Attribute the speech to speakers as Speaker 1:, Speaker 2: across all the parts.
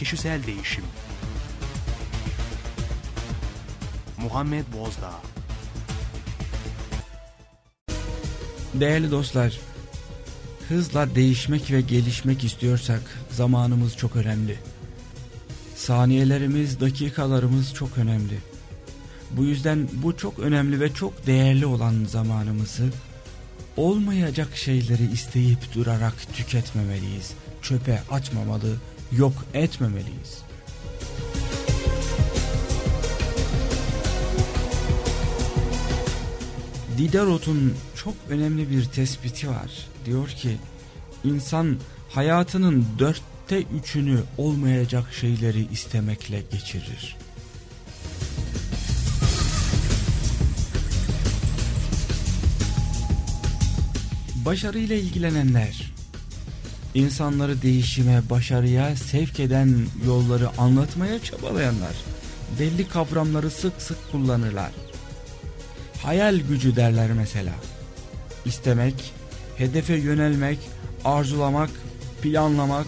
Speaker 1: Kişisel Değişim Muhammed Bozdağ
Speaker 2: Değerli dostlar, hızla değişmek ve gelişmek istiyorsak zamanımız çok önemli. Saniyelerimiz, dakikalarımız çok önemli. Bu yüzden bu çok önemli ve çok değerli olan zamanımızı olmayacak şeyleri isteyip durarak tüketmemeliyiz. Çöpe atmamalı, yok etmemeliyiz. Diderot'un çok önemli bir tespiti var. Diyor ki insan hayatının dörtte üçünü olmayacak şeyleri istemekle geçirir. Başarıyla ilgilenenler, insanları değişime, başarıya sevk eden yolları anlatmaya çabalayanlar, belli kavramları sık sık kullanırlar. Hayal gücü derler mesela. İstemek, hedefe yönelmek, arzulamak, planlamak,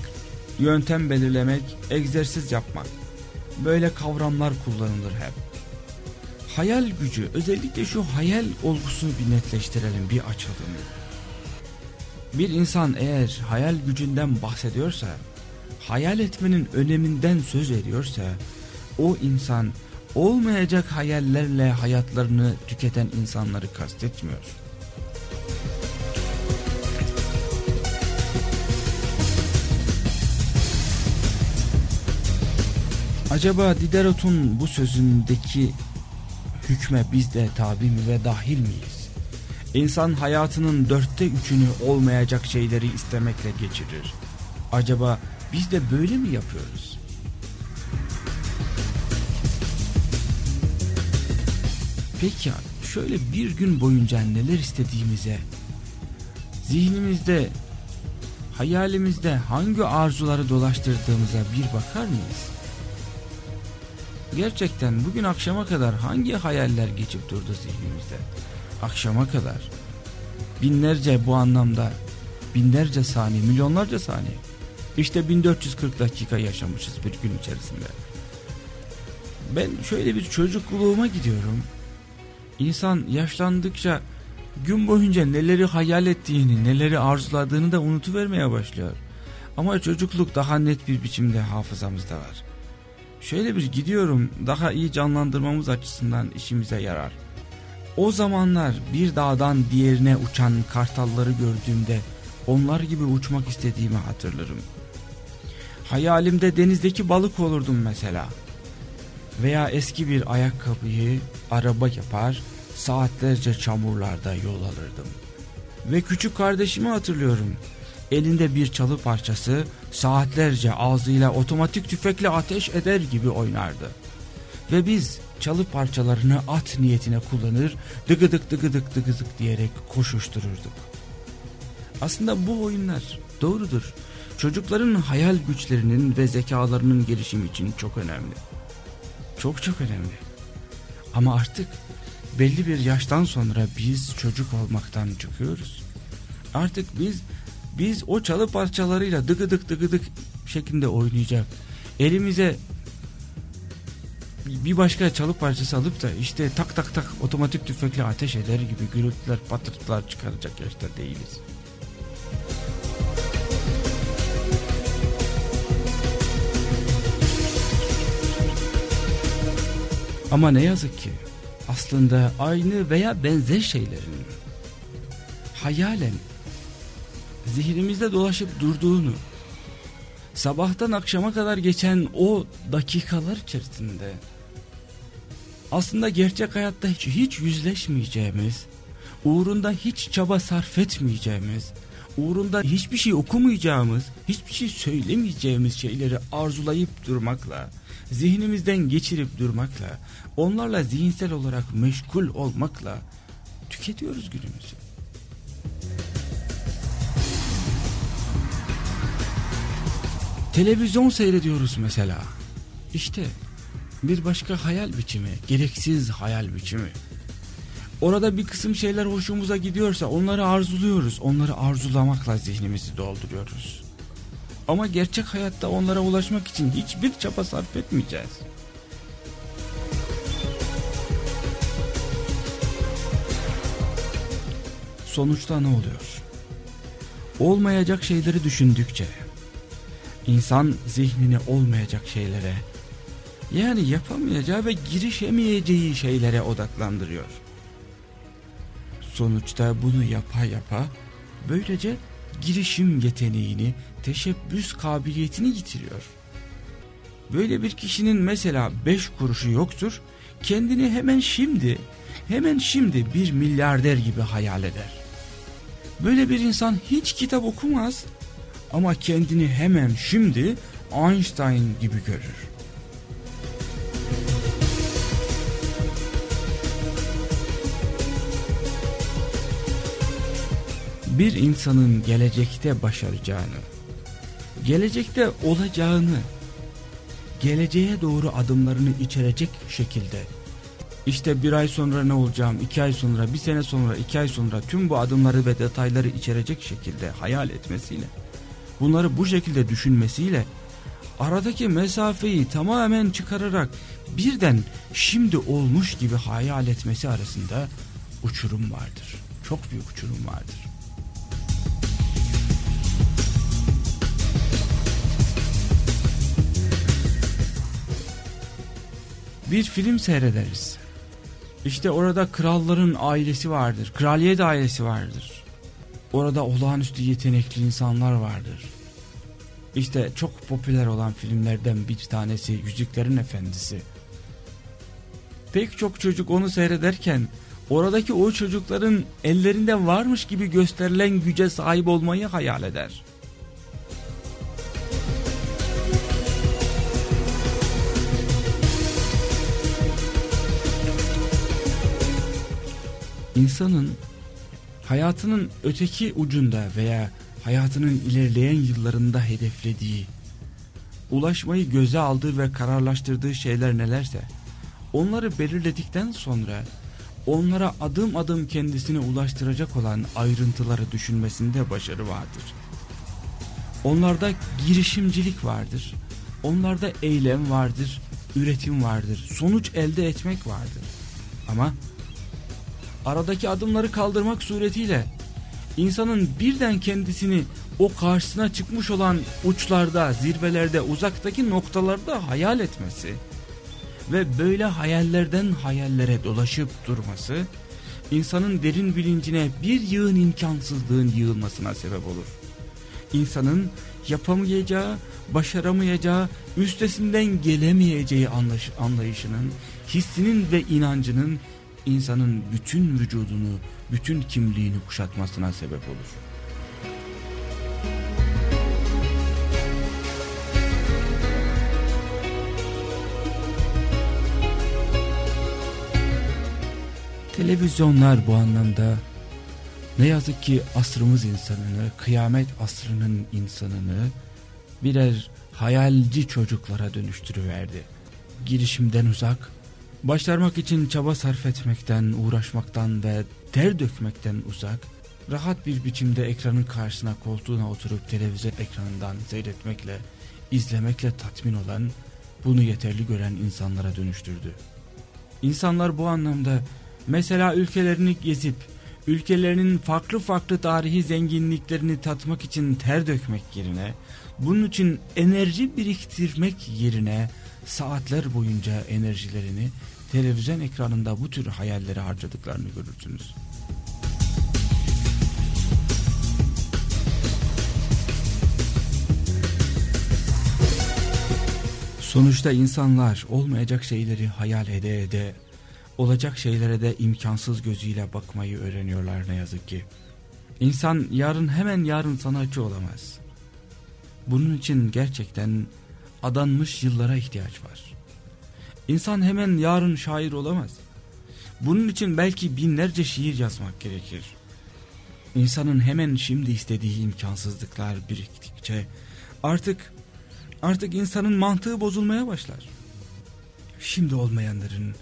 Speaker 2: yöntem belirlemek, egzersiz yapmak. Böyle kavramlar kullanılır hep. Hayal gücü, özellikle şu hayal olgusunu bir netleştirelim, bir açalım. Bir insan eğer hayal gücünden bahsediyorsa, hayal etmenin öneminden söz ediyorsa, o insan olmayacak hayallerle hayatlarını tüketen insanları kastetmiyor. Acaba Diderot'un bu sözündeki hükme biz de tabi mi ve dahil miyiz? İnsan hayatının dörtte üçünü olmayacak şeyleri istemekle geçirir. Acaba biz de böyle mi yapıyoruz? Peki şöyle bir gün boyunca neler istediğimize, zihnimizde, hayalimizde hangi arzuları dolaştırdığımıza bir bakar mıyız? Gerçekten bugün akşama kadar hangi hayaller geçip durdu zihnimizde? Akşama kadar. Binlerce bu anlamda, binlerce saniye, milyonlarca saniye. İşte 1440 dakika yaşamışız bir gün içerisinde. Ben şöyle bir çocukluğuma gidiyorum. İnsan yaşlandıkça gün boyunca neleri hayal ettiğini, neleri arzuladığını da unutuvermeye başlıyor. Ama çocukluk daha net bir biçimde hafızamızda var. Şöyle bir gidiyorum daha iyi canlandırmamız açısından işimize yarar. O zamanlar bir dağdan diğerine uçan kartalları gördüğümde onlar gibi uçmak istediğimi hatırlarım. Hayalimde denizdeki balık olurdum mesela. Veya eski bir ayakkabıyı araba yapar saatlerce çamurlarda yol alırdım. Ve küçük kardeşimi hatırlıyorum. Elinde bir çalı parçası saatlerce ağzıyla otomatik tüfekle ateş eder gibi oynardı. Ve biz çalı parçalarını at niyetine kullanır dıgıdık dıgıdık dıgıdık diyerek koşuştururduk. Aslında bu oyunlar doğrudur. Çocukların hayal güçlerinin ve zekalarının gelişimi için çok önemli. Çok çok önemli. Ama artık belli bir yaştan sonra biz çocuk olmaktan çıkıyoruz. Artık biz biz o çalı parçalarıyla dıgıdık dıgıdık şeklinde oynayacak. Elimize bir başka çalı parçası alıp da işte tak tak tak otomatik tüfekle ateş eder gibi gürültüler patırtılar çıkaracak yaşta değiliz. Ama ne yazık ki aslında aynı veya benzer şeylerin hayalen zihnimizde dolaşıp durduğunu sabahtan akşama kadar geçen o dakikalar içerisinde aslında gerçek hayatta hiç, hiç yüzleşmeyeceğimiz, uğrunda hiç çaba sarf etmeyeceğimiz, uğrunda hiçbir şey okumayacağımız, hiçbir şey söylemeyeceğimiz şeyleri arzulayıp durmakla, zihnimizden geçirip durmakla, onlarla zihinsel olarak meşgul olmakla tüketiyoruz günümüzü. Televizyon seyrediyoruz mesela. İşte bir başka hayal biçimi, gereksiz hayal biçimi. Orada bir kısım şeyler hoşumuza gidiyorsa onları arzuluyoruz. Onları arzulamakla zihnimizi dolduruyoruz. Ama gerçek hayatta onlara ulaşmak için hiçbir çaba sarf etmeyeceğiz. Sonuçta ne oluyor? Olmayacak şeyleri düşündükçe insan zihnini olmayacak şeylere yani yapamayacağı ve girişemeyeceği şeylere odaklandırıyor. Sonuçta bunu yapa yapa böylece girişim yeteneğini, teşebbüs kabiliyetini yitiriyor. Böyle bir kişinin mesela beş kuruşu yoktur, kendini hemen şimdi, hemen şimdi bir milyarder gibi hayal eder. Böyle bir insan hiç kitap okumaz ama kendini hemen şimdi Einstein gibi görür. Bir insanın gelecekte başaracağını, gelecekte olacağını, geleceğe doğru adımlarını içerecek şekilde, işte bir ay sonra ne olacağım, iki ay sonra, bir sene sonra, iki ay sonra tüm bu adımları ve detayları içerecek şekilde hayal etmesiyle, bunları bu şekilde düşünmesiyle, aradaki mesafeyi tamamen çıkararak birden şimdi olmuş gibi hayal etmesi arasında uçurum vardır. Çok büyük uçurum vardır. Bir film seyrederiz. İşte orada kralların ailesi vardır. Kraliyet ailesi vardır. Orada olağanüstü yetenekli insanlar vardır. İşte çok popüler olan filmlerden bir tanesi Yüzüklerin Efendisi. Pek çok çocuk onu seyrederken oradaki o çocukların ellerinde varmış gibi gösterilen güce sahip olmayı hayal eder. İnsanın hayatının öteki ucunda veya hayatının ilerleyen yıllarında hedeflediği, ulaşmayı göze aldığı ve kararlaştırdığı şeyler nelerse, onları belirledikten sonra onlara adım adım kendisine ulaştıracak olan ayrıntıları düşünmesinde başarı vardır. Onlarda girişimcilik vardır, onlarda eylem vardır, üretim vardır, sonuç elde etmek vardır. Ama aradaki adımları kaldırmak suretiyle insanın birden kendisini o karşısına çıkmış olan uçlarda, zirvelerde, uzaktaki noktalarda hayal etmesi ve böyle hayallerden hayallere dolaşıp durması insanın derin bilincine bir yığın imkansızlığın yığılmasına sebep olur. İnsanın yapamayacağı, başaramayacağı, üstesinden gelemeyeceği anlayışının, hissinin ve inancının insanın bütün vücudunu, bütün kimliğini kuşatmasına sebep olur. Televizyonlar bu anlamda ne yazık ki asrımız insanını, kıyamet asrının insanını birer hayalci çocuklara dönüştürüverdi. Girişimden uzak, başarmak için çaba sarf etmekten, uğraşmaktan ve ter dökmekten uzak, rahat bir biçimde ekranın karşısına koltuğuna oturup televizyon ekranından seyretmekle, izlemekle tatmin olan, bunu yeterli gören insanlara dönüştürdü. İnsanlar bu anlamda mesela ülkelerini gezip, ülkelerinin farklı farklı tarihi zenginliklerini tatmak için ter dökmek yerine, bunun için enerji biriktirmek yerine saatler boyunca enerjilerini televizyon ekranında bu tür hayalleri harcadıklarını görürsünüz. Sonuçta insanlar olmayacak şeyleri hayal ede ede, olacak şeylere de imkansız gözüyle bakmayı öğreniyorlar ne yazık ki. İnsan yarın hemen yarın sanatçı olamaz. Bunun için gerçekten adanmış yıllara ihtiyaç var. İnsan hemen yarın şair olamaz. Bunun için belki binlerce şiir yazmak gerekir. İnsanın hemen şimdi istediği imkansızlıklar biriktikçe artık artık insanın mantığı bozulmaya başlar. Şimdi olmayanların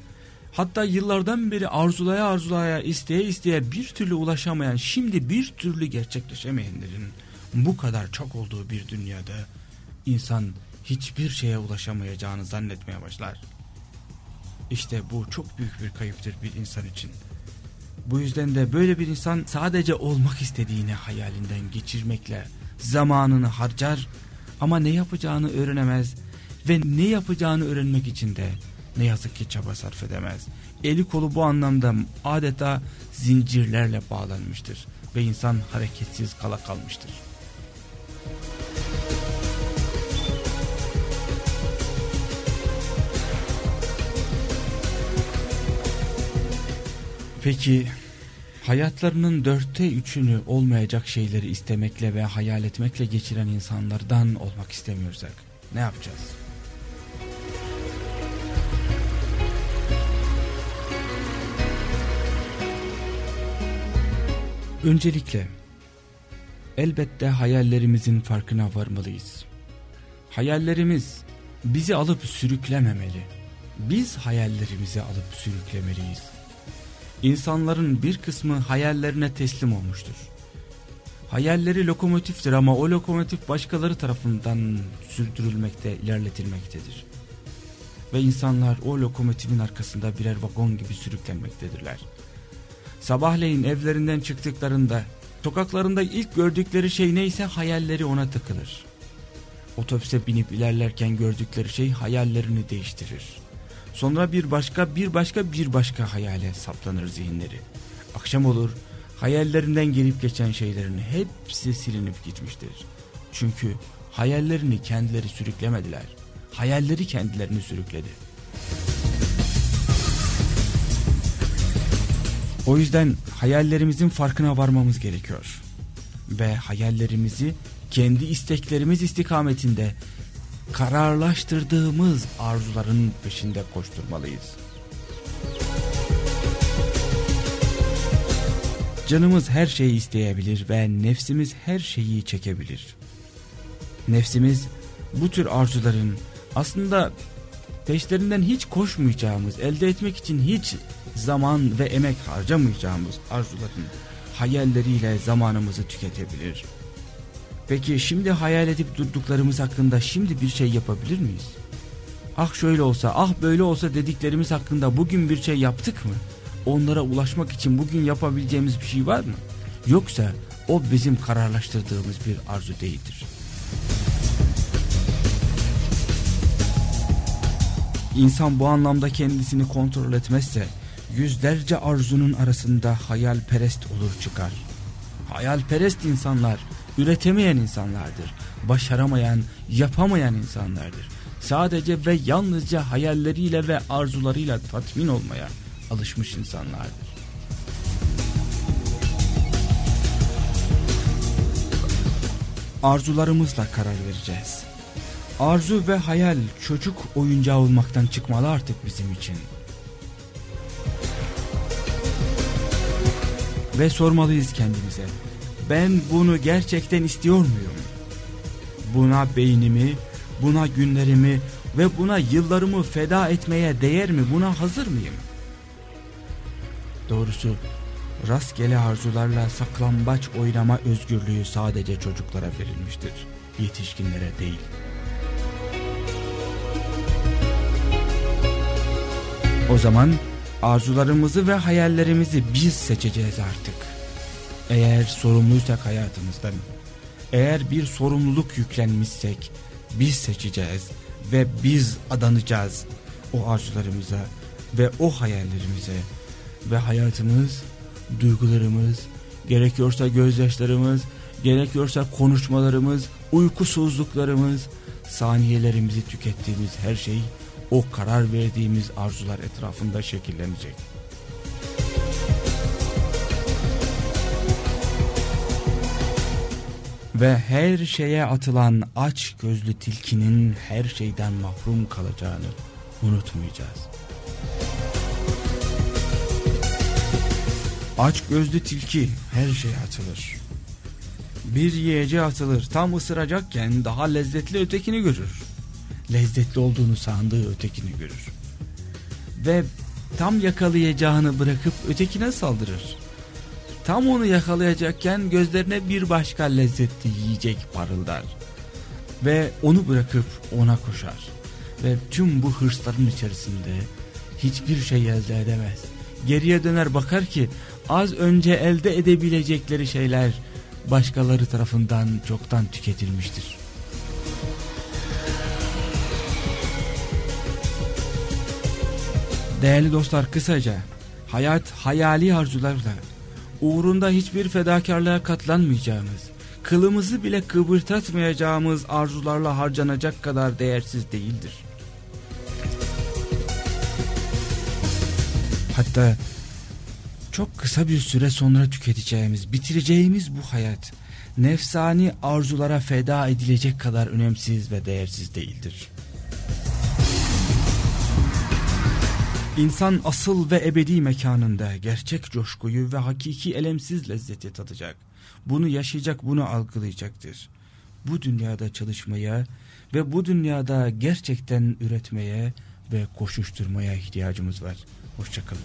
Speaker 2: hatta yıllardan beri arzulaya arzulaya isteye isteye bir türlü ulaşamayan şimdi bir türlü gerçekleşemeyenlerin bu kadar çok olduğu bir dünyada insan hiçbir şeye ulaşamayacağını zannetmeye başlar. İşte bu çok büyük bir kayıptır bir insan için. Bu yüzden de böyle bir insan sadece olmak istediğini hayalinden geçirmekle zamanını harcar ama ne yapacağını öğrenemez ve ne yapacağını öğrenmek için de ne yazık ki çaba sarf edemez. Eli kolu bu anlamda adeta zincirlerle bağlanmıştır ve insan hareketsiz kala kalmıştır. Peki hayatlarının dörtte üçünü olmayacak şeyleri istemekle ve hayal etmekle geçiren insanlardan olmak istemiyorsak ne yapacağız? Öncelikle elbette hayallerimizin farkına varmalıyız. Hayallerimiz bizi alıp sürüklememeli. Biz hayallerimizi alıp sürüklemeliyiz. İnsanların bir kısmı hayallerine teslim olmuştur. Hayalleri lokomotiftir ama o lokomotif başkaları tarafından sürdürülmekte, ilerletilmektedir. Ve insanlar o lokomotifin arkasında birer vagon gibi sürüklenmektedirler. Sabahleyin evlerinden çıktıklarında sokaklarında ilk gördükleri şey neyse hayalleri ona takılır. Otobüse binip ilerlerken gördükleri şey hayallerini değiştirir. Sonra bir başka bir başka bir başka hayale saplanır zihinleri. Akşam olur hayallerinden gelip geçen şeylerin hepsi silinip gitmiştir. Çünkü hayallerini kendileri sürüklemediler. Hayalleri kendilerini sürükledi. O yüzden hayallerimizin farkına varmamız gerekiyor. Ve hayallerimizi kendi isteklerimiz istikametinde kararlaştırdığımız arzuların peşinde koşturmalıyız. Canımız her şeyi isteyebilir ve nefsimiz her şeyi çekebilir. Nefsimiz bu tür arzuların aslında peşlerinden hiç koşmayacağımız, elde etmek için hiç zaman ve emek harcamayacağımız arzuların hayalleriyle zamanımızı tüketebilir. Peki şimdi hayal edip durduklarımız hakkında şimdi bir şey yapabilir miyiz? Ah şöyle olsa, ah böyle olsa dediklerimiz hakkında bugün bir şey yaptık mı? Onlara ulaşmak için bugün yapabileceğimiz bir şey var mı? Yoksa o bizim kararlaştırdığımız bir arzu değildir. İnsan bu anlamda kendisini kontrol etmezse yüzlerce arzunun arasında hayalperest olur çıkar. Hayalperest insanlar üretemeyen insanlardır. Başaramayan, yapamayan insanlardır. Sadece ve yalnızca hayalleriyle ve arzularıyla tatmin olmaya alışmış insanlardır. Arzularımızla karar vereceğiz. Arzu ve hayal çocuk oyuncağı olmaktan çıkmalı artık bizim için. Ve sormalıyız kendimize. Ben bunu gerçekten istiyor muyum? Buna beynimi, buna günlerimi ve buna yıllarımı feda etmeye değer mi? Buna hazır mıyım? Doğrusu rastgele arzularla saklambaç oynama özgürlüğü sadece çocuklara verilmiştir. Yetişkinlere değil. O zaman arzularımızı ve hayallerimizi biz seçeceğiz artık. Eğer sorumluysak hayatımızdan, eğer bir sorumluluk yüklenmişsek biz seçeceğiz ve biz adanacağız o arzularımıza ve o hayallerimize ve hayatımız, duygularımız, gerekiyorsa gözyaşlarımız, gerekiyorsa konuşmalarımız, uykusuzluklarımız, saniyelerimizi tükettiğimiz her şey o karar verdiğimiz arzular etrafında şekillenecek. Ve her şeye atılan aç gözlü tilkinin her şeyden mahrum kalacağını unutmayacağız. Aç gözlü tilki her şeye atılır. Bir yiyeceğe atılır tam ısıracakken daha lezzetli ötekini görür. Lezzetli olduğunu sandığı ötekini görür. Ve tam yakalayacağını bırakıp ötekine saldırır. Tam onu yakalayacakken gözlerine bir başka lezzetli yiyecek parıldar. Ve onu bırakıp ona koşar. Ve tüm bu hırsların içerisinde hiçbir şey elde edemez. Geriye döner bakar ki az önce elde edebilecekleri şeyler başkaları tarafından çoktan tüketilmiştir. Değerli dostlar kısaca hayat hayali arzularla uğrunda hiçbir fedakarlığa katlanmayacağımız, kılımızı bile kıvırtatmayacağımız arzularla harcanacak kadar değersiz değildir. Hatta çok kısa bir süre sonra tüketeceğimiz, bitireceğimiz bu hayat nefsani arzulara feda edilecek kadar önemsiz ve değersiz değildir. İnsan asıl ve ebedi mekanında gerçek coşkuyu ve hakiki elemsiz lezzeti tadacak. Bunu yaşayacak, bunu algılayacaktır. Bu dünyada çalışmaya ve bu dünyada gerçekten üretmeye ve koşuşturmaya ihtiyacımız var. Hoşçakalın.